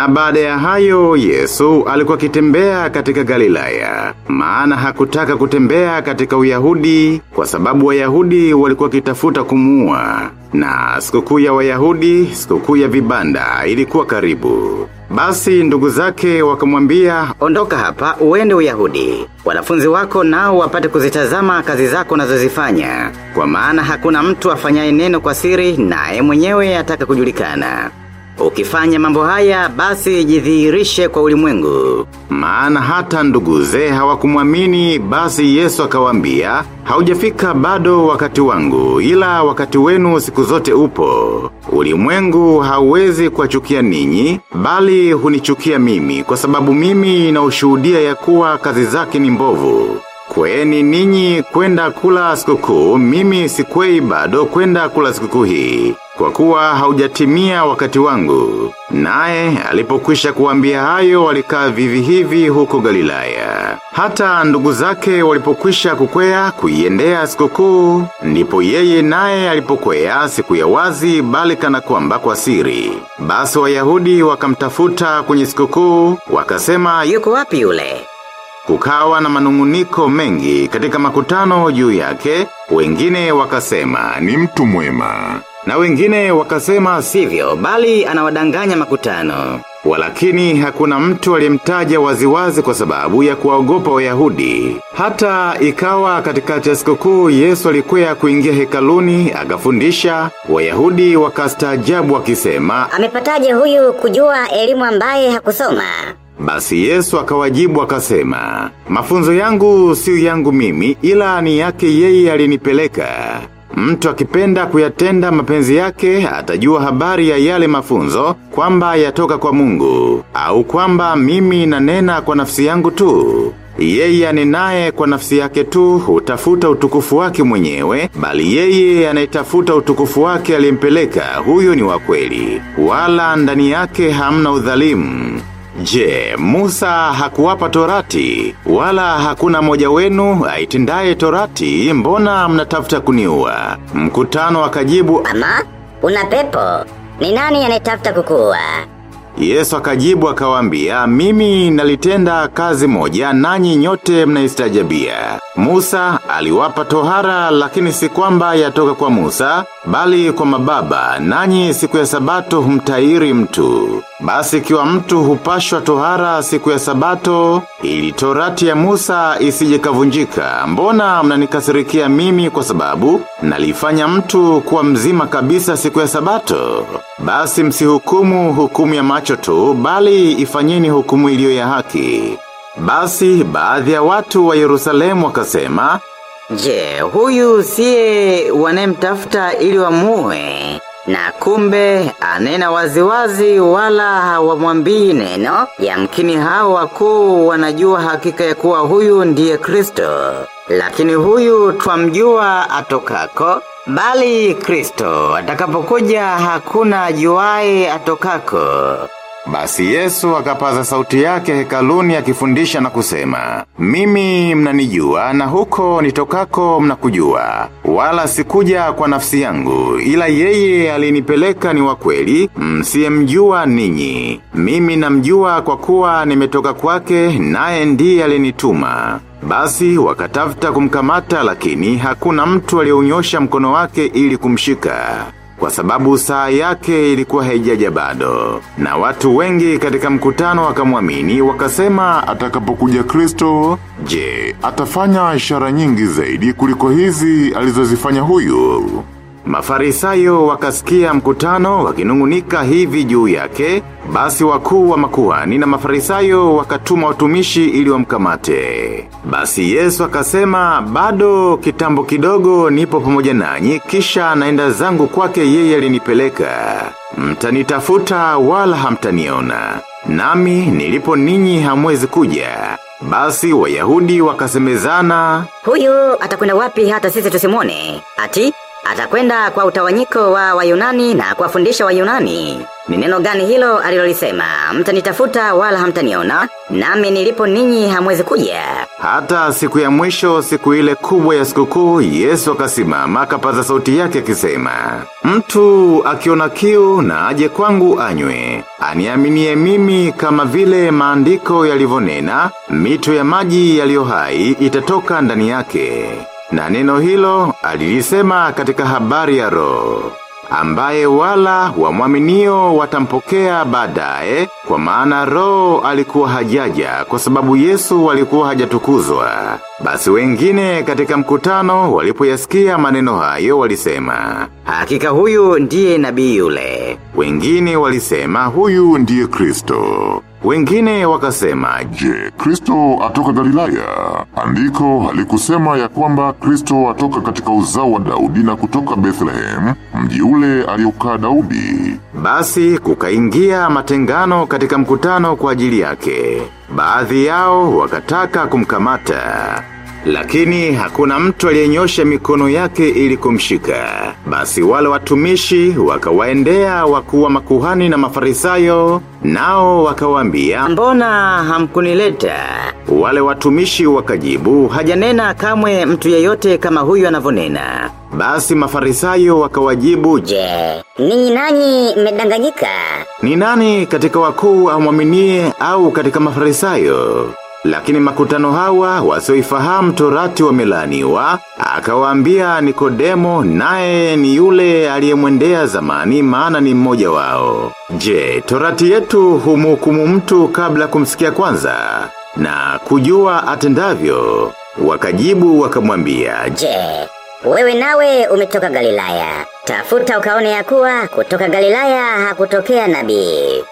Na baada ya hayo, Yesu alikuwa akitembea katika Galilaya. Maana hakutaka kutembea katika Uyahudi kwa sababu Wayahudi walikuwa kitafuta kumuua. Na sikukuu ya Wayahudi, sikukuu ya vibanda ilikuwa karibu. Basi ndugu zake wakamwambia, Ondoka hapa uende Uyahudi. Wanafunzi wako nao wapate kuzitazama kazi zako unazozifanya. Kwa maana hakuna mtu afanyaye neno kwa siri naye mwenyewe ataka kujulikana. Ukifanya mambo haya basi jidhihirishe kwa ulimwengu. Maana hata nduguze hawakumwamini basi Yesu akawaambia, haujafika bado wakati wangu, ila wakati wenu siku zote upo. Ulimwengu hauwezi kuwachukia ninyi, bali hunichukia mimi, kwa sababu mimi na ushuhudia ya kuwa kazi zake ni mbovu. Kweni ninyi kwenda kula sikukuu, mimi sikwei bado kwenda kula sikukuu hii. Kwa kuwa haujatimia wakati wangu. Naye alipokwisha kuambia hayo walikaa vivi hivi huko Galilaya. Hata ndugu zake walipokwisha kukwea kuiendea sikukuu, ndipo yeye naye alipokwea siku ya wazi bali kana kwamba kwa siri. Basi Wayahudi wakamtafuta kwenye sikukuu, wakasema Yuko wapi yule? Kukawa na manunguniko mengi katika makutano juu yake, wengine wakasema ni mtu mwema. Na wengine wakasema Sivyo, bali anawadanganya makutano. Walakini hakuna mtu aliyemtaja waziwazi kwa sababu ya kuwaogopa Wayahudi. Hata ikawa katikati ya sikukuu Yesu alikwea kuingia hekaluni akafundisha, Wayahudi wakastaajabu wakisema, Amepataje huyu kujua elimu ambaye hakusoma? Basi Yesu akawajibu akasema, mafunzo yangu siyo yangu mimi ila ni yake yeye alinipeleka. Mtu akipenda kuyatenda mapenzi yake atajua habari ya yale mafunzo kwamba yatoka kwa mungu. Au kwamba mimi nanena kwa nafsi yangu tu. Yeye anenaye kwa nafsi yake tu hutafuta utukufu wake mwenyewe, bali yeye anayetafuta utukufu wake alimpeleka huyo ni wa kweli. Wala ndani yake hamna udhalimu. Je, Musa hakuwapa torati, wala hakuna moja wenu aitendaye torati, mbona mnatafuta kuniua. Mkutano akajibu, Ama, una pepo. Ni nani anayetafuta kukua? Yesu akajibu akawaambia, mimi nalitenda kazi moja nanyi nyote mnaistajabia. Musa aliwapa tohara lakini si kwamba yatoka kwa Musa, bali kwa mababa, nanyi siku ya sabato humtairi mtu. Basi ikiwa mtu hupashwa tohara siku ya sabato, ili torati ya Musa isije kavunjika. Mbona mnanikasirikia mimi kwa sababu, nalifanya mtu kuwa mzima kabisa siku ya sabato. Basi msihukumu hukumu ya macho tu, bali ifanyeni hukumu iliyo ya haki. Basi baadhi ya watu wa Yerusalemu wakasema, Je, huyu siye wanemtafuta ili wamuue na kumbe anena waziwazi wala hawamwambii neno. Yamkini hao wakuu wanajua hakika ya kuwa huyu ndiye Kristo. Lakini huyu twamjua atokako, bali Kristo atakapokuja hakuna ajuaye atokako. Basi Yesu akapaza sauti yake hekaluni akifundisha na kusema, Mimi mnanijua na huko nitokako mnakujua, wala sikuja kwa nafsi yangu, ila yeye alinipeleka ni wakweli, msiyemjua ninyi. Mimi namjua kwa kuwa nimetoka kwake, naye ndiye alinituma. Basi wakatafuta kumkamata lakini hakuna mtu aliyeunyosha mkono wake ili kumshika kwa sababu saa yake ilikuwa haijaja bado. Na watu wengi katika mkutano wakamwamini wakasema atakapokuja Kristo, je, atafanya ishara nyingi zaidi kuliko hizi alizozifanya huyu? Mafarisayo wakasikia mkutano wakinungunika hivi juu yake, basi wakuu wa makuhani na mafarisayo wakatuma watumishi ili wamkamate. Basi Yesu akasema, bado kitambo kidogo nipo pamoja nanyi, kisha naenda zangu kwake yeye alinipeleka. Mtanitafuta wala hamtaniona. Nami nilipo ninyi hamwezi kuja. Basi Wayahudi wakasemezana, Huyu atakwenda wapi hata sisi tusimwone? Ati, Atakwenda kwa utawanyiko wa Wayunani na kuwafundisha Wayunani. Ni neno gani hilo alilolisema? Mtanitafuta wala hamtaniona, nami nilipo ninyi hamwezi kuja. Hata siku ya mwisho siku ile kubwa ya sikukuu Yesu akasimama akapaza sauti yake akisema, Mtu akiona kiu na aje kwangu anywe. Aniaminie mimi kama vile maandiko yalivyonena, mito ya maji yaliyo hai itatoka ndani yake. Na neno hilo alilisema katika habari ya roho ambaye wala wamwaminio watampokea baadaye kwa maana roho alikuwa hajaja kwa sababu Yesu alikuwa hajatukuzwa. Basi wengine katika mkutano walipoyasikia maneno hayo walisema, Hakika huyu ndiye nabii yule. wengine walisema huyu ndiye Kristo. Wengine wakasema, Je, Kristo atoka Galilaya? Andiko halikusema ya kwamba Kristo atoka katika uzao wa Daudi na kutoka Bethlehem, mji ule aliokaa Daudi. Basi kukaingia matengano katika mkutano kwa ajili yake. Baadhi yao wakataka kumkamata. Lakini hakuna mtu aliyenyosha mikono yake ili kumshika. Basi wale watumishi wakawaendea wakuwa makuhani na mafarisayo, nao wakawaambia, Mbona hamkunileta? wale watumishi wakajibu, Hajanena kamwe mtu yeyote kama huyu anavyonena. basi mafarisayo wakawajibu, Je, ninyi nanyi mmedanganyika? Ni nani katika wakuu amwaminie au katika mafarisayo? Lakini makutano hawa wasioifahamu torati wamelaniwa, akawaambia Nikodemo naye ni yule aliyemwendea zamani maana ni mmoja wao. Je, torati yetu humhukumu mtu kabla kumsikia kwanza na kujua atendavyo? Wakajibu wakamwambia, Je, wewe nawe umetoka Galilaya? Tafuta ukaone ya kuwa kutoka Galilaya hakutokea nabii.